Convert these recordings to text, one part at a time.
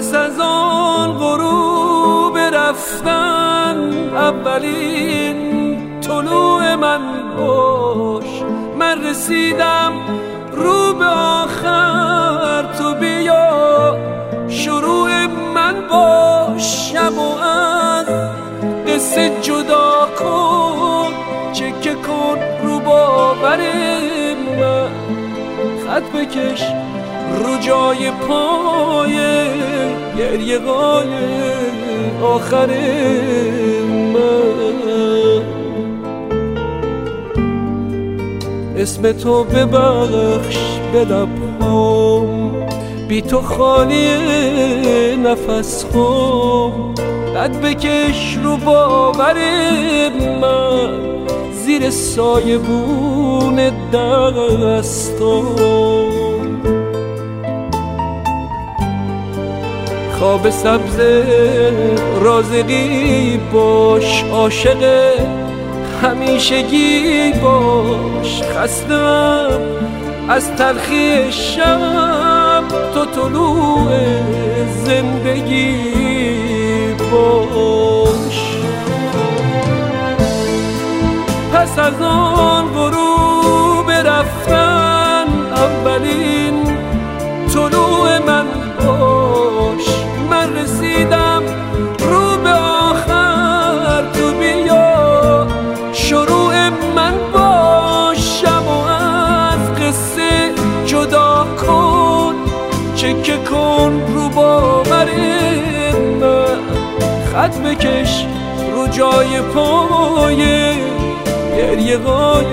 پس از آن غروب رفتن اولین طلوع من باش من رسیدم رو به آخر تو بیا شروع من باش شب و از قصه جدا کن. چکه کن رو باور من. خط بکش. رو جای پای گریه قای آخر من. اسم تو ببخش به لبهام. بی تو خالی نفس خوم قد بکش رو باور من. زیر سایه بون دستم خواب سبز رازقی باش عاشق همیشگی باش. خستم از تلخی شب تو طلوع زندگی باش. خط بکش رو جای پای گریه قای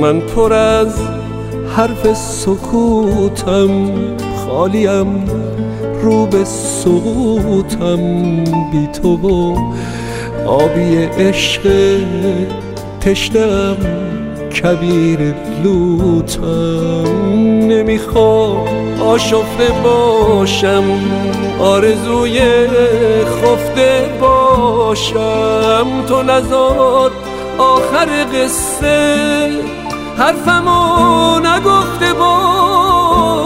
من پر از حرف سکوتم خالیم رو به سقوطم بی تو و آبی عشق تشنم کبیر لوتم. نمی‌خوام آشفته باشم آرزوی خفته باشم. تو نزار آخر قصه حرفمو نگفته باشم.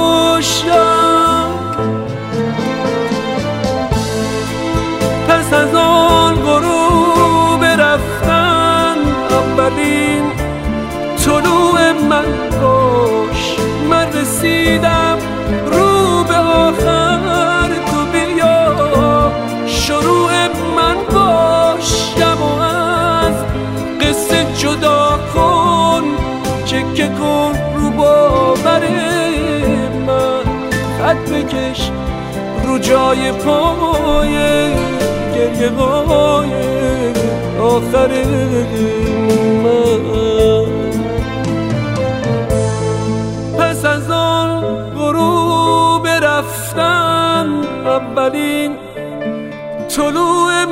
پس از آن غروب رفتن اولین طلوع من باش. من رسیدم خط بکش رو جای پای گریه قای آخر من. پس از آن غروب رفتن اولین طلوع